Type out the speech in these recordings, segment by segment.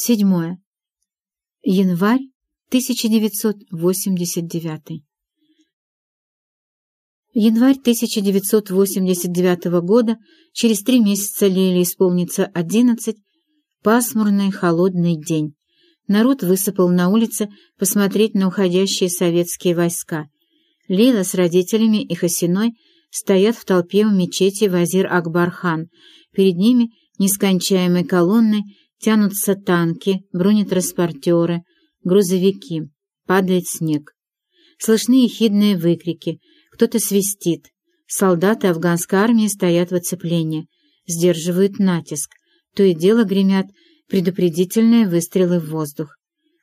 Седьмое. Январь 1989. Январь 1989 года, через три месяца Лиле исполнится одиннадцать, пасмурный холодный день. Народ высыпал на улицы посмотреть на уходящие советские войска. Лила с родителями и Хасиной стоят в толпе у мечети Вазир Акбар-хан. Перед ними нескончаемой колонной тянутся танки, бронетранспортеры, грузовики. Падает снег. Слышны ехидные выкрики. Кто-то свистит. Солдаты афганской армии стоят в оцеплении. Сдерживают натиск. То и дело гремят предупредительные выстрелы в воздух.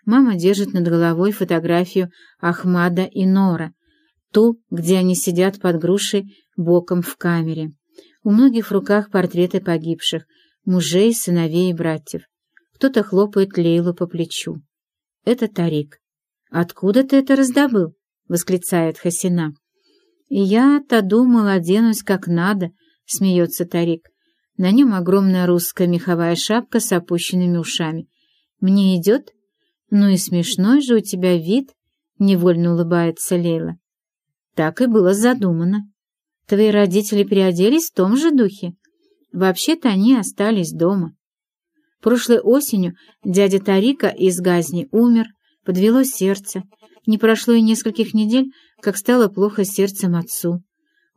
Мама держит над головой фотографию Ахмада и Нора, ту, где они сидят под грушей боком в камере. У многих в руках портреты погибших, мужей, сыновей и братьев. Кто-то хлопает Лейлу по плечу. Это Тарик. «Откуда ты это раздобыл?» — восклицает Хасина. «Я-то думал, оденусь как надо», — смеется Тарик. На нем огромная русская меховая шапка с опущенными ушами. «Мне идет?» «Ну и смешной же у тебя вид», — невольно улыбается Лейла. Так и было задумано. Твои родители приоделись в том же духе. Вообще-то они остались дома. Прошлой осенью дядя Тарика из Газни умер, подвело сердце. Не прошло и нескольких недель, как стало плохо сердцем отцу.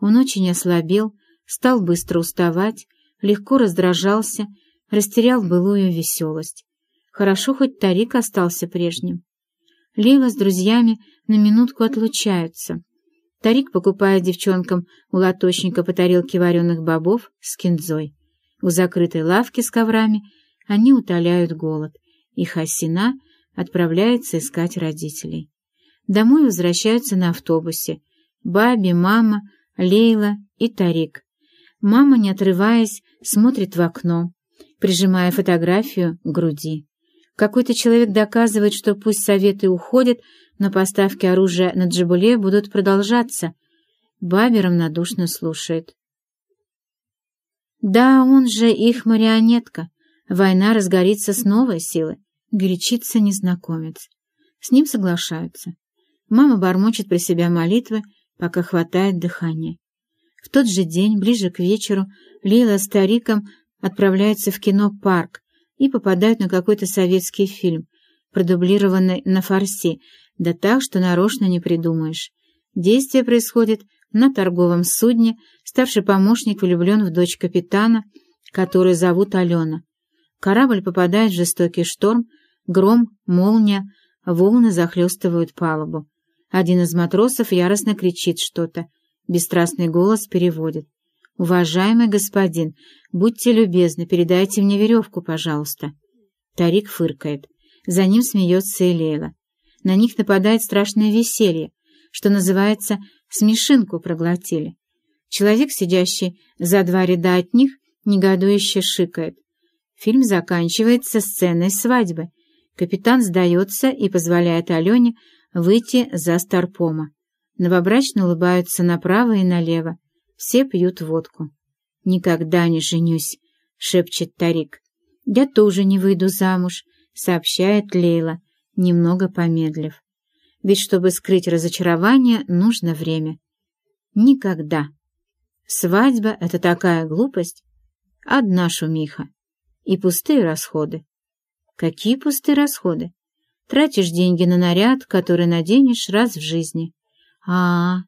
Он очень ослабел, стал быстро уставать, легко раздражался, растерял былую веселость. Хорошо, хоть Тарик остался прежним. Лейла с друзьями на минутку отлучаются. Тарик покупает девчонкам у лоточника по тарелке вареных бобов с кинзой. У закрытой лавки с коврами они утоляют голод, и Хасина отправляется искать родителей. Домой возвращаются на автобусе. Баби, мама, Лейла и Тарик. Мама, не отрываясь, смотрит в окно, прижимая фотографию к груди. Какой-то человек доказывает, что пусть советы уходят, но поставки оружия на Джабуле будут продолжаться. Баби равнодушно слушает. Да, он же их марионетка. Война разгорится с новой силы. Горячится незнакомец. С ним соглашаются. Мама бормочет при себя молитвы, пока хватает дыхания. В тот же день, ближе к вечеру, Лила с стариком отправляются в кино «Парк» и попадают на какой-то советский фильм, продублированный на фарси, да так, что нарочно не придумаешь. Действие происходит на торговом судне, старший помощник влюблен в дочь капитана, которую зовут Алена. Корабль попадает в жестокий шторм, гром, молния, волны захлестывают палубу. Один из матросов яростно кричит что-то. Бесстрастный голос переводит. «Уважаемый господин, будьте любезны, передайте мне веревку, пожалуйста». Тарик фыркает. За ним смеется и Лейла. На них нападает страшное веселье, что называется «смешинку проглотили». Человек, сидящий за два ряда от них, негодующе шикает. Фильм заканчивается сценой свадьбы. Капитан сдается и позволяет Алене выйти за Старпома. Новобрачно улыбаются направо и налево. Все пьют водку. «Никогда не женюсь», — шепчет Тарик. «Я тоже не выйду замуж», — сообщает Лейла, немного помедлив. «Ведь чтобы скрыть разочарование, нужно время». «Никогда». Свадьба — это такая глупость. Одна шумиха. И пустые расходы. Какие пустые расходы? Тратишь деньги на наряд, который наденешь раз в жизни. А, -а, а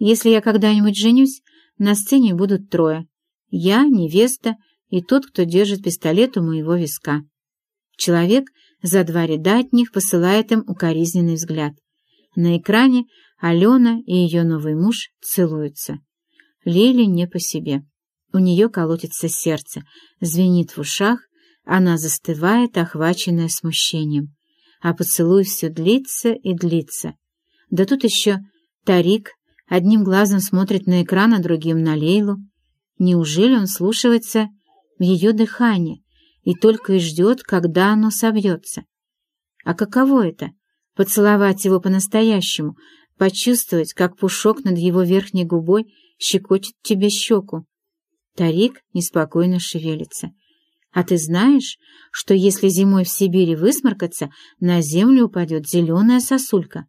Если я когда-нибудь женюсь, на сцене будут трое. Я, невеста и тот, кто держит пистолет у моего виска. Человек за два ряда от них посылает им укоризненный взгляд. На экране Алена и ее новый муж целуются. Леле не по себе. У нее колотится сердце, звенит в ушах, она застывает, охваченная смущением. А поцелуй все длится и длится. Да тут еще Тарик одним глазом смотрит на экран, а другим на Лейлу. Неужели он слушается в ее дыхание и только и ждет, когда оно собьется? А каково это — поцеловать его по-настоящему, почувствовать, как пушок над его верхней губой щекочет тебе щеку? Тарик неспокойно шевелится. А ты знаешь, что если зимой в Сибири высморкаться, на землю упадет зеленая сосулька?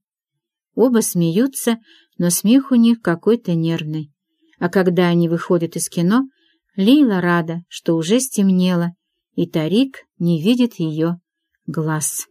Оба смеются, но смех у них какой-то нервный. А когда они выходят из кино, Лейла рада, что уже стемнело, и Тарик не видит ее глаз.